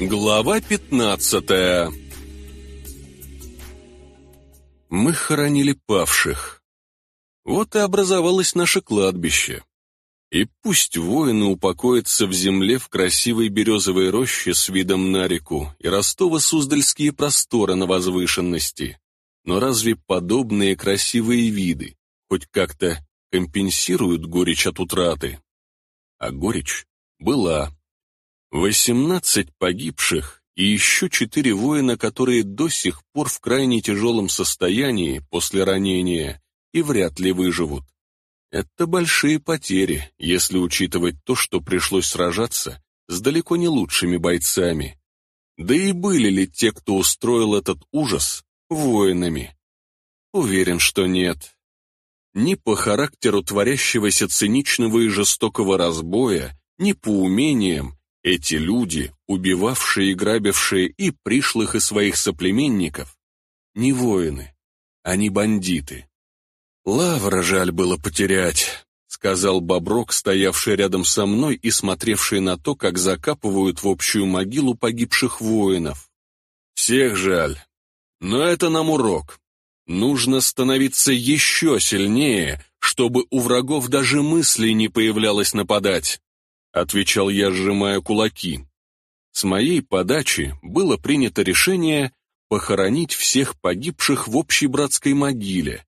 Глава 15 Мы хоронили павших. Вот и образовалось наше кладбище. И пусть воины упокоятся в земле в красивой березовой роще с видом на реку и Ростово-Суздальские просторы на возвышенности, но разве подобные красивые виды хоть как-то компенсируют горечь от утраты? А горечь была. Восемнадцать погибших и еще четыре воина, которые до сих пор в крайне тяжелом состоянии после ранения и вряд ли выживут. Это большие потери, если учитывать то, что пришлось сражаться с далеко не лучшими бойцами. Да и были ли те, кто устроил этот ужас, воинами? Уверен, что нет. Ни по характеру творящегося циничного и жестокого разбоя, ни по умениям эти люди, убивавшие и грабившие и пришлых, и своих соплеменников, не воины, они бандиты. Лавра жаль было потерять, сказал Боброк, стоявший рядом со мной и смотревший на то, как закапывают в общую могилу погибших воинов. Всех жаль. Но это нам урок. Нужно становиться еще сильнее, чтобы у врагов даже мысли не появлялось нападать отвечал я, сжимая кулаки. С моей подачи было принято решение похоронить всех погибших в общей братской могиле.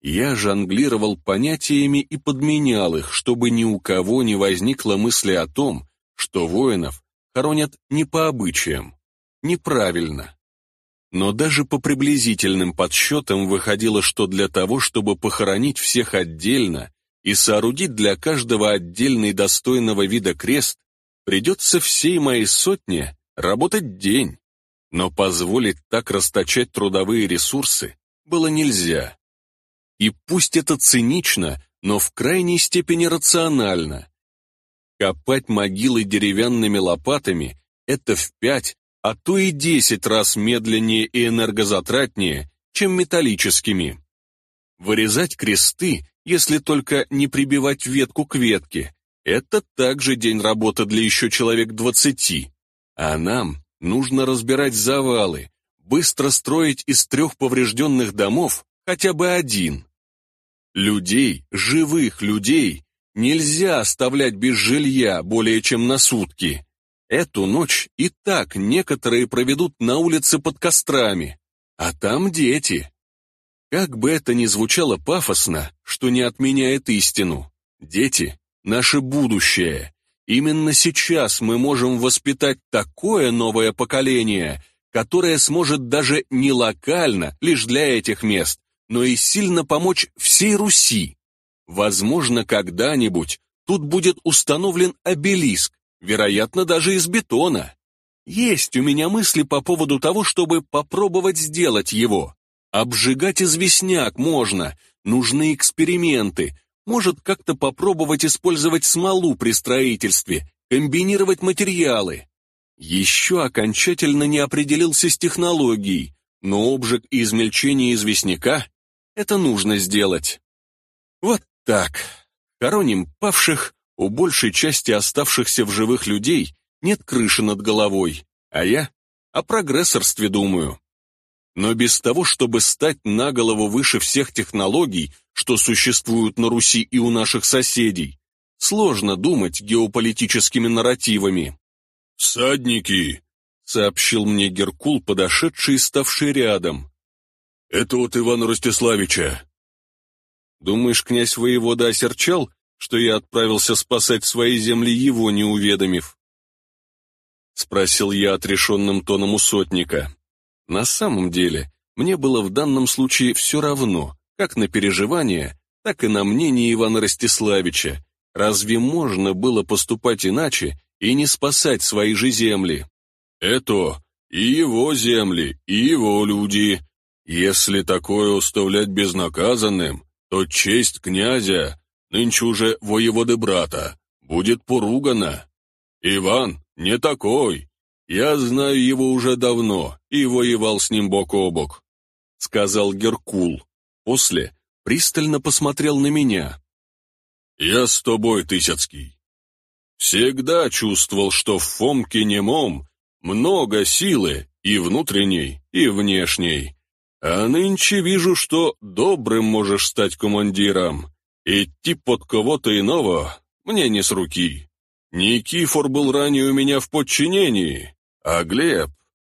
Я жонглировал понятиями и подменял их, чтобы ни у кого не возникло мысли о том, что воинов хоронят не по обычаям, неправильно. Но даже по приблизительным подсчетам выходило, что для того, чтобы похоронить всех отдельно, и соорудить для каждого отдельный достойного вида крест, придется всей моей сотне работать день. Но позволить так расточать трудовые ресурсы было нельзя. И пусть это цинично, но в крайней степени рационально. Копать могилы деревянными лопатами – это в пять, а то и десять раз медленнее и энергозатратнее, чем металлическими. Вырезать кресты если только не прибивать ветку к ветке. Это также день работы для еще человек двадцати. А нам нужно разбирать завалы, быстро строить из трех поврежденных домов хотя бы один. Людей, живых людей, нельзя оставлять без жилья более чем на сутки. Эту ночь и так некоторые проведут на улице под кострами, а там дети. Как бы это ни звучало пафосно, что не отменяет истину. Дети — наше будущее. Именно сейчас мы можем воспитать такое новое поколение, которое сможет даже не локально, лишь для этих мест, но и сильно помочь всей Руси. Возможно, когда-нибудь тут будет установлен обелиск, вероятно, даже из бетона. Есть у меня мысли по поводу того, чтобы попробовать сделать его. Обжигать известняк можно, нужны эксперименты. Может как-то попробовать использовать смолу при строительстве, комбинировать материалы. Еще окончательно не определился с технологией, но обжиг и измельчение известняка — это нужно сделать. Вот так. Хороним павших, у большей части оставшихся в живых людей нет крыши над головой, а я о прогрессорстве думаю но без того, чтобы стать на голову выше всех технологий, что существуют на Руси и у наших соседей, сложно думать геополитическими нарративами. «Всадники!» — сообщил мне Геркул, подошедший и ставший рядом. «Это от Ивана Ростиславича». «Думаешь, князь воевода осерчал, что я отправился спасать свои земли его, не уведомив?» — спросил я отрешенным тоном у сотника. На самом деле, мне было в данном случае все равно, как на переживания, так и на мнение Ивана Ростиславича. Разве можно было поступать иначе и не спасать свои же земли? Это и его земли, и его люди. Если такое уставлять безнаказанным, то честь князя, нынче уже воеводы брата, будет поругана. Иван не такой, «Я знаю его уже давно и воевал с ним бок о бок», — сказал Геркул. После пристально посмотрел на меня. «Я с тобой, Тысяцкий. Всегда чувствовал, что в Фомке немом много силы, и внутренней, и внешней. А нынче вижу, что добрым можешь стать командиром. Идти под кого-то иного мне не с руки. Никифор был ранее у меня в подчинении, а Глеб,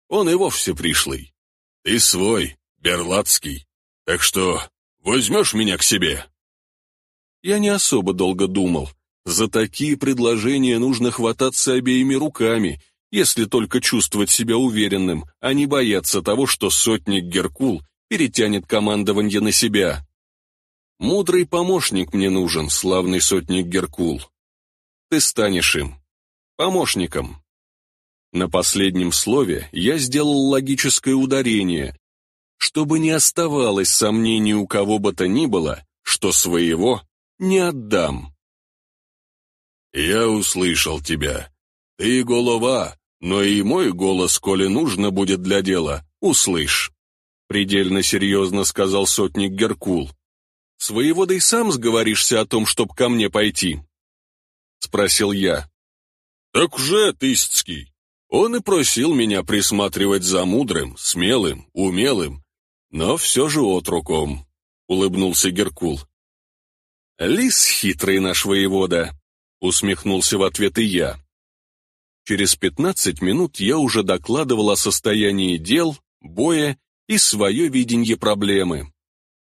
он и вовсе пришлый. Ты свой, Берлацкий, так что возьмешь меня к себе?» Я не особо долго думал. За такие предложения нужно хвататься обеими руками если только чувствовать себя уверенным, а не бояться того, что сотник Геркул перетянет командование на себя. Мудрый помощник мне нужен, славный сотник Геркул. Ты станешь им. Помощником. На последнем слове я сделал логическое ударение, чтобы не оставалось сомнений у кого бы то ни было, что своего не отдам. «Я услышал тебя. Ты голова, но и мой голос, коли нужно будет для дела, услышь», — предельно серьезно сказал сотник Геркул. «Своего да и сам сговоришься о том, чтоб ко мне пойти?» — спросил я. «Так уже, Тысяцкий. Он и просил меня присматривать за мудрым, смелым, умелым, но все же отруком», — улыбнулся Геркул. «Лис хитрый наш воевода», — усмехнулся в ответ и я. Через 15 минут я уже докладывал о состоянии дел, боя и свое видение проблемы.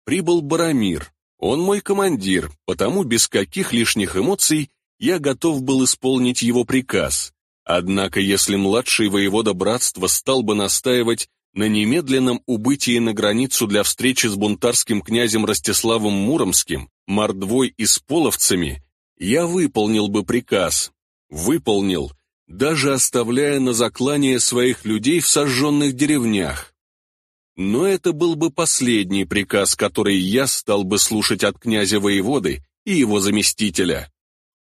Прибыл Барамир. Он мой командир, потому без каких лишних эмоций я готов был исполнить его приказ. Однако если младший воевода братства стал бы настаивать на немедленном убытии на границу для встречи с бунтарским князем Ростиславом Муромским, мордвой и с половцами, я выполнил бы приказ. Выполнил, даже оставляя на заклание своих людей в сожженных деревнях. Но это был бы последний приказ, который я стал бы слушать от князя-воеводы и его заместителя.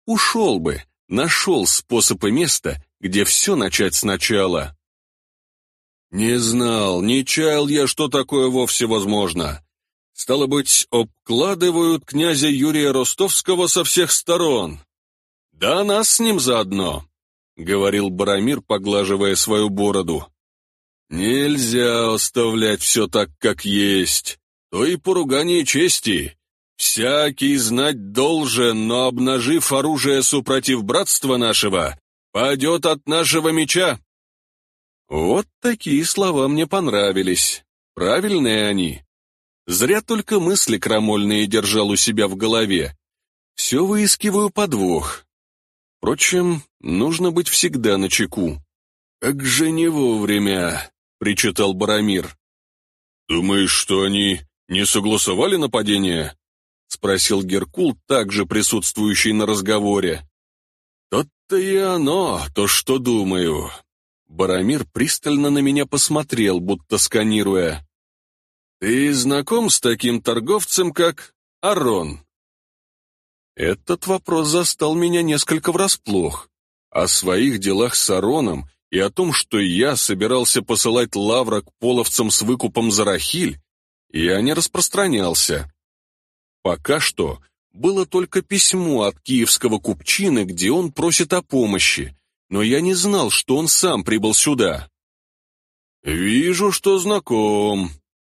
Ушел бы, нашел способ и место, где все начать сначала. Не знал, не чаял я, что такое вовсе возможно. Стало быть, обкладывают князя Юрия Ростовского со всех сторон. Да нас с ним заодно. — говорил Барамир, поглаживая свою бороду. «Нельзя оставлять все так, как есть. То и поругание чести. Всякий знать должен, но, обнажив оружие супротив братства нашего, падет от нашего меча». Вот такие слова мне понравились. Правильные они. Зря только мысли крамольные держал у себя в голове. Все выискиваю подвох. Впрочем, нужно быть всегда на чеку. «Как же не вовремя!» — причитал Барамир. «Думаешь, что они не согласовали нападение?» — спросил Геркул, также присутствующий на разговоре. «Тот-то и оно, то, что думаю». Барамир пристально на меня посмотрел, будто сканируя. «Ты знаком с таким торговцем, как Арон?» Этот вопрос застал меня несколько врасплох. О своих делах с Ароном и о том, что я собирался посылать лавра к половцам с выкупом за Рахиль, я не распространялся. Пока что было только письмо от киевского купчины, где он просит о помощи, но я не знал, что он сам прибыл сюда. «Вижу, что знаком.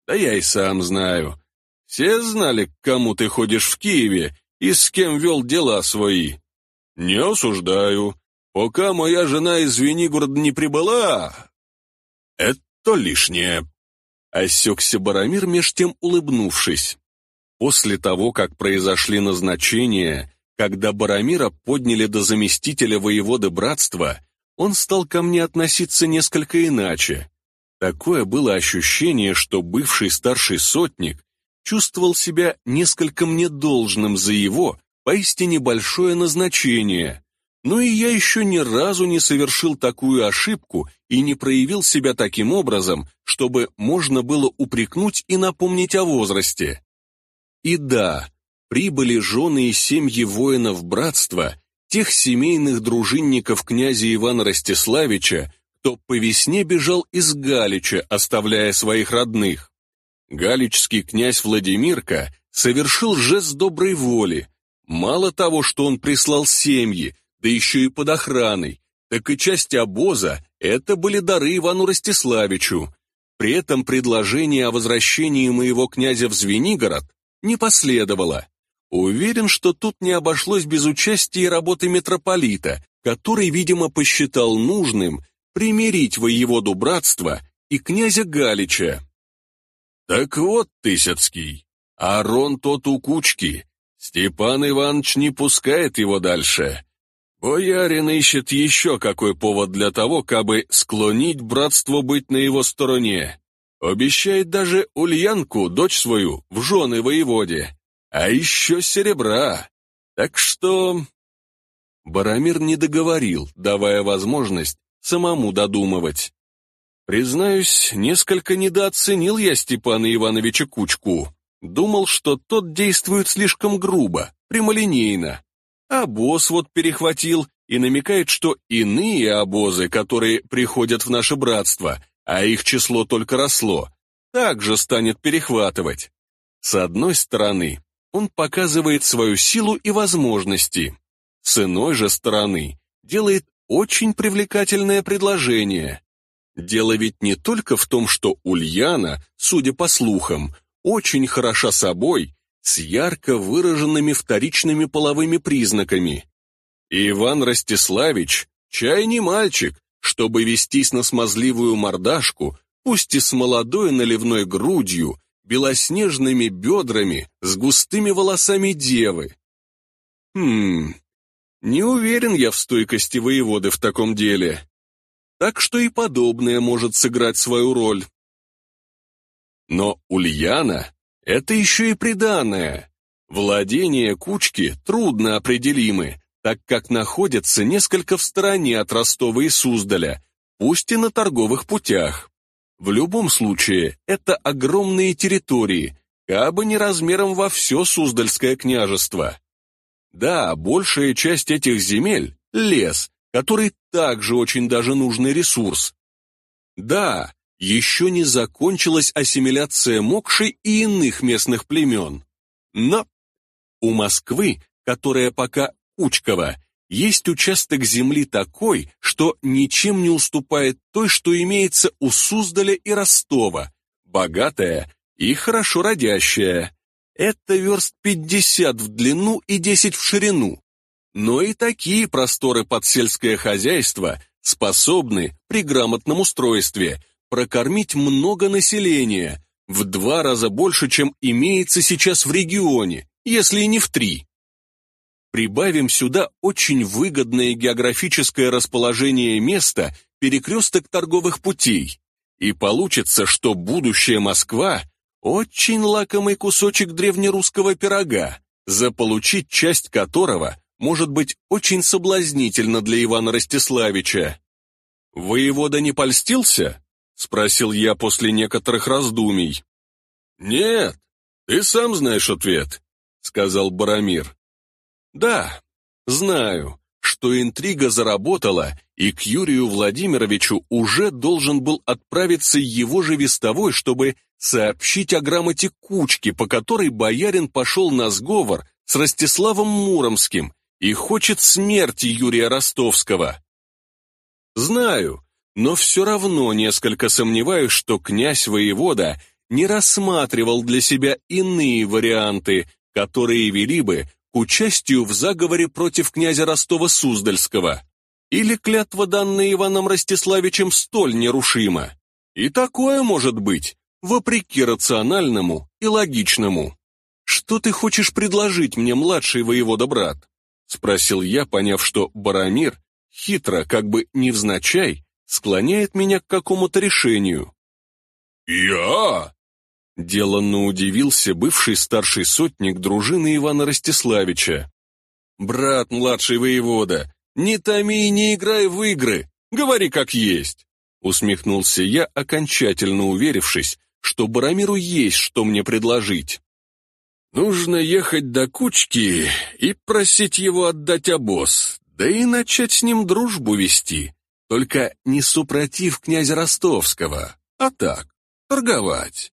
Да я и сам знаю. Все знали, к кому ты ходишь в Киеве, и с кем вел дела свои. Не осуждаю. Пока моя жена из Венигорода не прибыла, это лишнее. Осекся Барамир, меж тем улыбнувшись. После того, как произошли назначения, когда Барамира подняли до заместителя воеводы братства, он стал ко мне относиться несколько иначе. Такое было ощущение, что бывший старший сотник чувствовал себя несколько мне должным за его, поистине большое назначение. Но и я еще ни разу не совершил такую ошибку и не проявил себя таким образом, чтобы можно было упрекнуть и напомнить о возрасте. И да, прибыли жены и семьи воинов братства, тех семейных дружинников князя Ивана Ростиславича, кто по весне бежал из Галича, оставляя своих родных. Галичский князь Владимирка совершил жест доброй воли. Мало того, что он прислал семьи, да еще и под охраной, так и часть обоза это были дары Ивану Ростиславичу. При этом предложение о возвращении моего князя в Звенигород не последовало. Уверен, что тут не обошлось без участия работы митрополита, который, видимо, посчитал нужным примирить воеводу братства и князя Галича. «Так вот, Тысяцкий, Арон тот у кучки, Степан Иванович не пускает его дальше. Боярин ищет еще какой повод для того, кабы склонить братство быть на его стороне. Обещает даже Ульянку, дочь свою, в жены воеводе. А еще серебра. Так что...» Барамир не договорил, давая возможность самому додумывать. Признаюсь, несколько недооценил я Степана Ивановича Кучку. Думал, что тот действует слишком грубо, прямолинейно. А босс вот перехватил и намекает, что иные обозы, которые приходят в наше братство, а их число только росло, также станет перехватывать. С одной стороны, он показывает свою силу и возможности. С иной же стороны, делает очень привлекательное предложение. Дело ведь не только в том, что Ульяна, судя по слухам, очень хороша собой, с ярко выраженными вторичными половыми признаками. И Иван Ростиславич, чай не мальчик, чтобы вестись на смазливую мордашку, пусть и с молодой наливной грудью, белоснежными бедрами, с густыми волосами девы. Хм, не уверен я в стойкости воеводы в таком деле. Так что и подобное может сыграть свою роль. Но Ульяна — это еще и приданное. Владения кучки трудно определимы, так как находятся несколько в стороне от Ростова и Суздаля, пусть и на торговых путях. В любом случае, это огромные территории, кабы не размером во все Суздальское княжество. Да, большая часть этих земель — лес, который также очень даже нужный ресурс. Да, еще не закончилась ассимиляция Мокши и иных местных племен. Но у Москвы, которая пока Кучкова, есть участок земли такой, что ничем не уступает той, что имеется у Суздаля и Ростова, богатая и хорошо родящая. Это верст 50 в длину и 10 в ширину. Но и такие просторы под сельское хозяйство способны при грамотном устройстве прокормить много населения, в два раза больше, чем имеется сейчас в регионе, если не в три. Прибавим сюда очень выгодное географическое расположение места, перекресток торговых путей, и получится, что будущая Москва – очень лакомый кусочек древнерусского пирога, заполучить часть которого может быть очень соблазнительно для Ивана Ростиславича. Воевода не польстился? — спросил я после некоторых раздумий. «Нет, ты сам знаешь ответ», — сказал Барамир. «Да, знаю, что интрига заработала, и к Юрию Владимировичу уже должен был отправиться его же вестовой, чтобы сообщить о грамоте кучки, по которой боярин пошел на сговор с Ростиславом Муромским и хочет смерти Юрия Ростовского. Знаю, но все равно несколько сомневаюсь, что князь-воевода не рассматривал для себя иные варианты, которые вели бы участию в заговоре против князя Ростова-Суздальского. Или клятва, данная Иваном Ростиславичем, столь нерушима. И такое может быть, вопреки рациональному и логичному. «Что ты хочешь предложить мне, младший воевода-брат?» — спросил я, поняв, что Барамир, хитро, как бы невзначай, склоняет меня к какому-то решению. «Я?» Деланно удивился бывший старший сотник дружины Ивана Ростиславича. «Брат младший воевода, не томи и не играй в игры, говори как есть!» Усмехнулся я, окончательно уверившись, что Барамиру есть что мне предложить. «Нужно ехать до кучки и просить его отдать обоз, да и начать с ним дружбу вести. Только не супротив князя Ростовского, а так, торговать.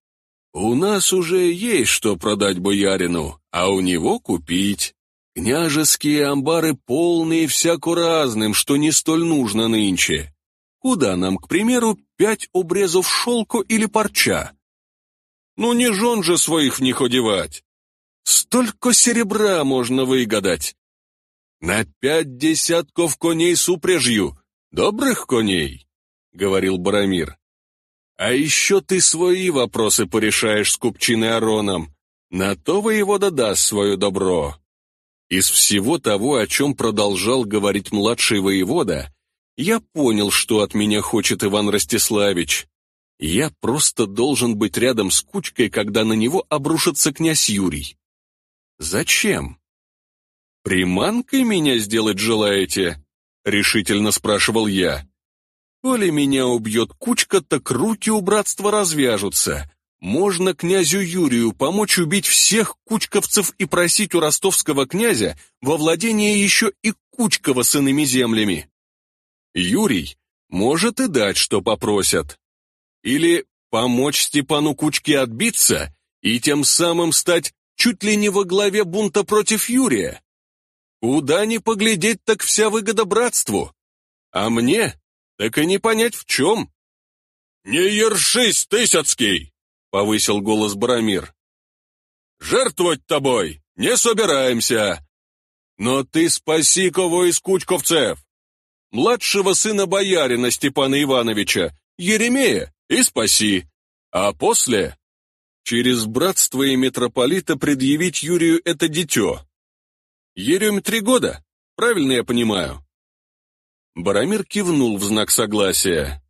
У нас уже есть что продать боярину, а у него купить. Княжеские амбары полные всяко разным, что не столь нужно нынче. Куда нам, к примеру, пять обрезов шелку или парча? Ну не жен же своих в них одевать. Столько серебра можно выгадать. На пять десятков коней с упряжью, добрых коней, — говорил Барамир. А еще ты свои вопросы порешаешь с купчиной Ароном. На то воевода даст свое добро. Из всего того, о чем продолжал говорить младший воевода, я понял, что от меня хочет Иван Ростиславич. Я просто должен быть рядом с кучкой, когда на него обрушится князь Юрий. Зачем? «Приманкой меня сделать желаете?» — решительно спрашивал я. «Коли меня убьет кучка, так руки у братства развяжутся. Можно князю Юрию помочь убить всех кучковцев и просить у ростовского князя во владение еще и Кучкова с иными землями. Юрий может и дать, что попросят. Или помочь Степану Кучке отбиться и тем самым стать чуть ли не во главе бунта против Юрия. Куда ни поглядеть, так вся выгода братству. А мне так и не понять в чем. «Не ершись, Тысяцкий!» — повысил голос Барамир. «Жертвовать тобой не собираемся. Но ты спаси кого из кучковцев. Младшего сына боярина Степана Ивановича, Еремея, и спаси. А после через братство и митрополита предъявить Юрию это дитё. Ерем три года, правильно я понимаю?» Барамир кивнул в знак согласия.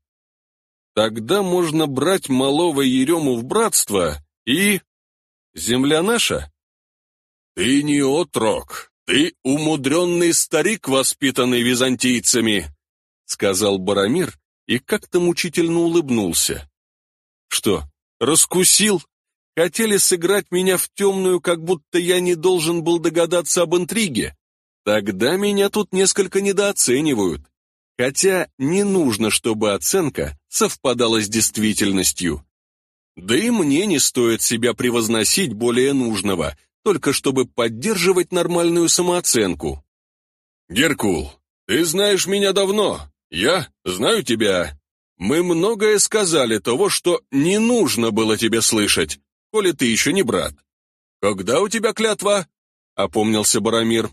«Тогда можно брать малого Ерему в братство и... Земля наша?» «Ты не отрок, ты умудренный старик, воспитанный византийцами», сказал Барамир и как-то мучительно улыбнулся. «Что, раскусил?» Хотели сыграть меня в темную, как будто я не должен был догадаться об интриге. Тогда меня тут несколько недооценивают. Хотя не нужно, чтобы оценка совпадала с действительностью. Да и мне не стоит себя превозносить более нужного, только чтобы поддерживать нормальную самооценку. «Геркул, ты знаешь меня давно, я знаю тебя. Мы многое сказали того, что не нужно было тебе слышать коли ты еще не брат. Когда у тебя клятва?» — опомнился Барамир.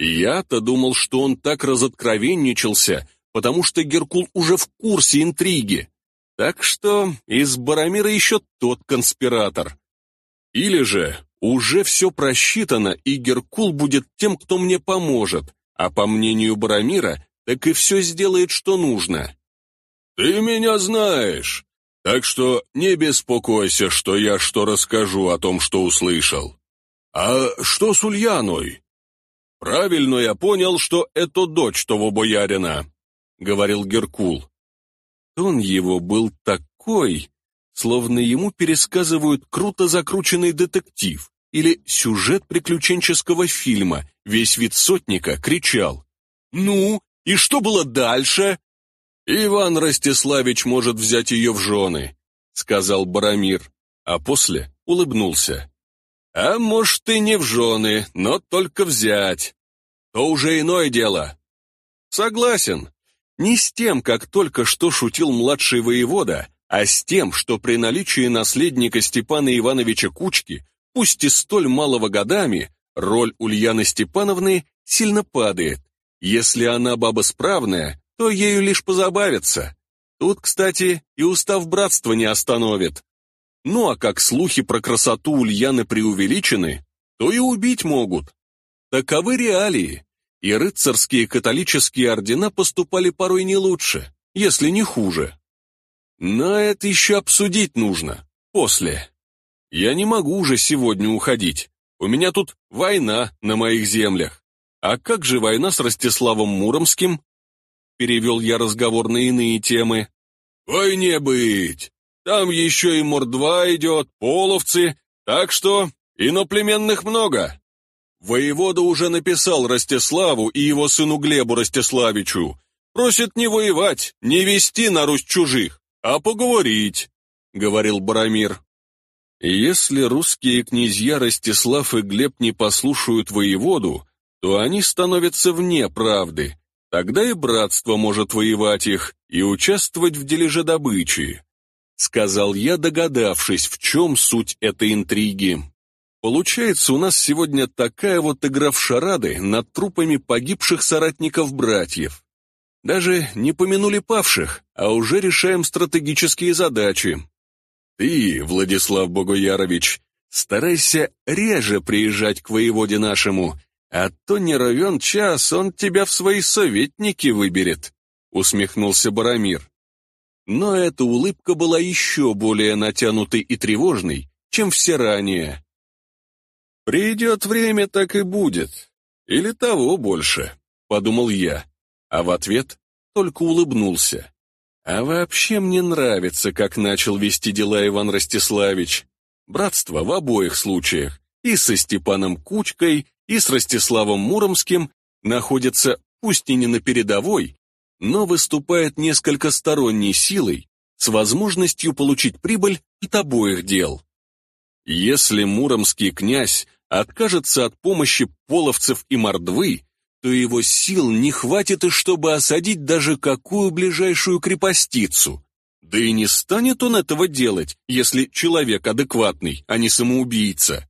Я-то думал, что он так разоткровенничался, потому что Геркул уже в курсе интриги. Так что из Барамира еще тот конспиратор. Или же уже все просчитано, и Геркул будет тем, кто мне поможет, а по мнению Барамира, так и все сделает, что нужно. «Ты меня знаешь!» Так что не беспокойся, что я что расскажу о том, что услышал. А что с Ульяной? Правильно я понял, что это дочь того боярина, говорил Геркул. Тон его был такой, словно ему пересказывают круто закрученный детектив или сюжет приключенческого фильма. Весь вид сотника кричал. «Ну, и что было дальше?» «Иван Ростиславич может взять ее в жены», — сказал Барамир, а после улыбнулся. «А может, и не в жены, но только взять. То уже иное дело». «Согласен. Не с тем, как только что шутил младший воевода, а с тем, что при наличии наследника Степана Ивановича Кучки, пусть и столь малого годами, роль Ульяны Степановны сильно падает. Если она баба справная, то ею лишь позабавиться. Тут, кстати, и устав братства не остановит. Ну а как слухи про красоту Ульяны преувеличены, то и убить могут. Таковы реалии, и рыцарские католические ордена поступали порой не лучше, если не хуже. Но это еще обсудить нужно, после. Я не могу уже сегодня уходить, у меня тут война на моих землях. А как же война с Ростиславом Муромским? перевел я разговор на иные темы. «Войне быть! Там еще и Мордва идет, половцы, так что иноплеменных много. Воевода уже написал Ростиславу и его сыну Глебу Ростиславичу. Просит не воевать, не вести на Русь чужих, а поговорить», — говорил Барамир. «Если русские князья Ростислав и Глеб не послушают воеводу, то они становятся вне правды, Тогда и братство может воевать их и участвовать в дележе добычи», сказал я, догадавшись, в чем суть этой интриги. Получается, у нас сегодня такая вот игра в шарады над трупами погибших соратников-братьев. Даже не помянули павших, а уже решаем стратегические задачи. Ты, Владислав Богоярович, старайся реже приезжать к воеводе нашему, а то не равен час, он тебя в свои советники выберет», — усмехнулся Барамир. Но эта улыбка была еще более натянутой и тревожной, чем все ранее. «Придет время, так и будет. Или того больше», — подумал я, а в ответ только улыбнулся. «А вообще мне нравится, как начал вести дела Иван Ростиславич. Братство в обоих случаях, и со Степаном Кучкой, и с Ростиславом Муромским, находится, пусть и не на передовой, но выступает несколько сторонней силой с возможностью получить прибыль от обоих дел. Если муромский князь откажется от помощи половцев и мордвы, то его сил не хватит и чтобы осадить даже какую ближайшую крепостицу. Да и не станет он этого делать, если человек адекватный, а не самоубийца.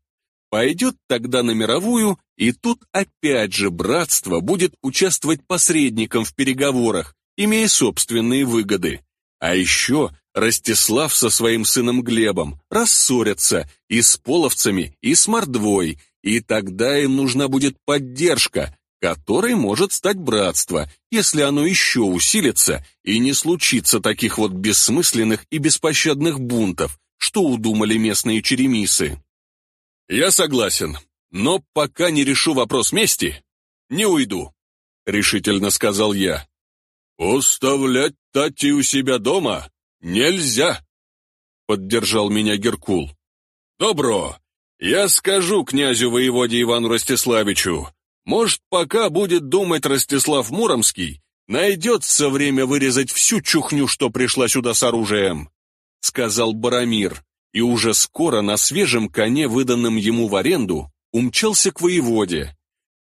Пойдет тогда на мировую, и тут опять же братство будет участвовать посредником в переговорах, имея собственные выгоды. А еще Ростислав со своим сыном Глебом рассорятся и с половцами, и с мордвой, и тогда им нужна будет поддержка, которой может стать братство, если оно еще усилится и не случится таких вот бессмысленных и беспощадных бунтов, что удумали местные черемисы. «Я согласен, но пока не решу вопрос мести, не уйду», — решительно сказал я. «Оставлять Тати у себя дома нельзя», — поддержал меня Геркул. «Добро, я скажу князю-воеводе Ивану Ростиславичу. Может, пока будет думать Ростислав Муромский, найдется время вырезать всю чухню, что пришла сюда с оружием», — сказал Барамир и уже скоро на свежем коне, выданном ему в аренду, умчался к воеводе.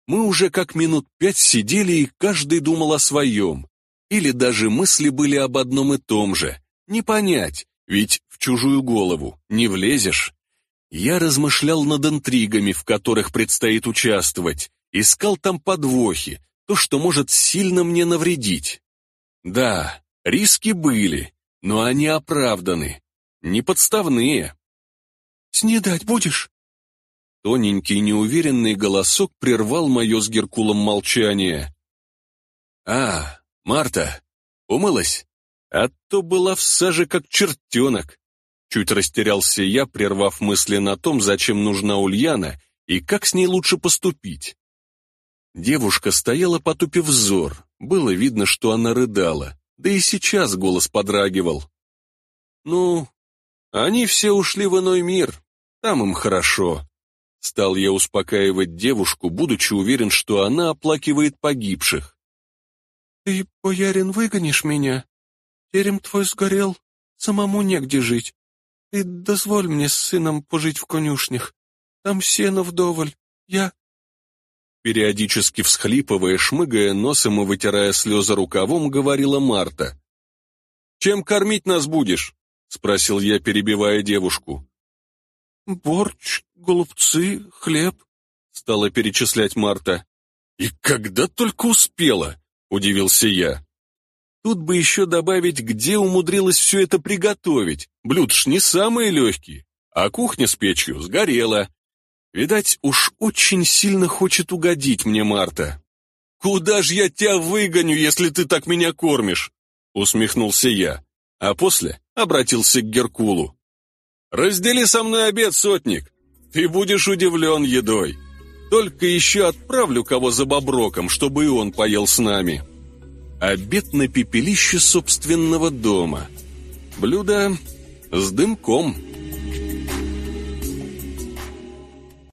Мы уже как минут пять сидели, и каждый думал о своем. Или даже мысли были об одном и том же. Не понять, ведь в чужую голову не влезешь. Я размышлял над интригами, в которых предстоит участвовать, искал там подвохи, то, что может сильно мне навредить. Да, риски были, но они оправданы не подставные. «Снедать будешь?» Тоненький неуверенный голосок прервал мое с Геркулом молчание. «А, Марта, умылась? А то была в саже как чертенок». Чуть растерялся я, прервав мысли на том, зачем нужна Ульяна и как с ней лучше поступить. Девушка стояла, потупив взор. Было видно, что она рыдала. Да и сейчас голос подрагивал. «Ну, они все ушли в иной мир, там им хорошо. Стал я успокаивать девушку, будучи уверен, что она оплакивает погибших. «Ты, боярин, выгонишь меня? Терем твой сгорел, самому негде жить. Ты дозволь мне с сыном пожить в конюшнях. Там сено вдоволь. Я...» Периодически всхлипывая, шмыгая носом и вытирая слезы рукавом, говорила Марта. «Чем кормить нас будешь?» — спросил я, перебивая девушку. «Борщ, голубцы, хлеб», — стала перечислять Марта. «И когда только успела?» — удивился я. Тут бы еще добавить, где умудрилась все это приготовить. Блюд ж не самые легкие, а кухня с печью сгорела. Видать, уж очень сильно хочет угодить мне Марта. «Куда ж я тебя выгоню, если ты так меня кормишь?» — усмехнулся я а после обратился к Геркулу. «Раздели со мной обед, сотник. Ты будешь удивлен едой. Только еще отправлю кого за боброком, чтобы и он поел с нами». Обед на пепелище собственного дома. Блюдо с дымком.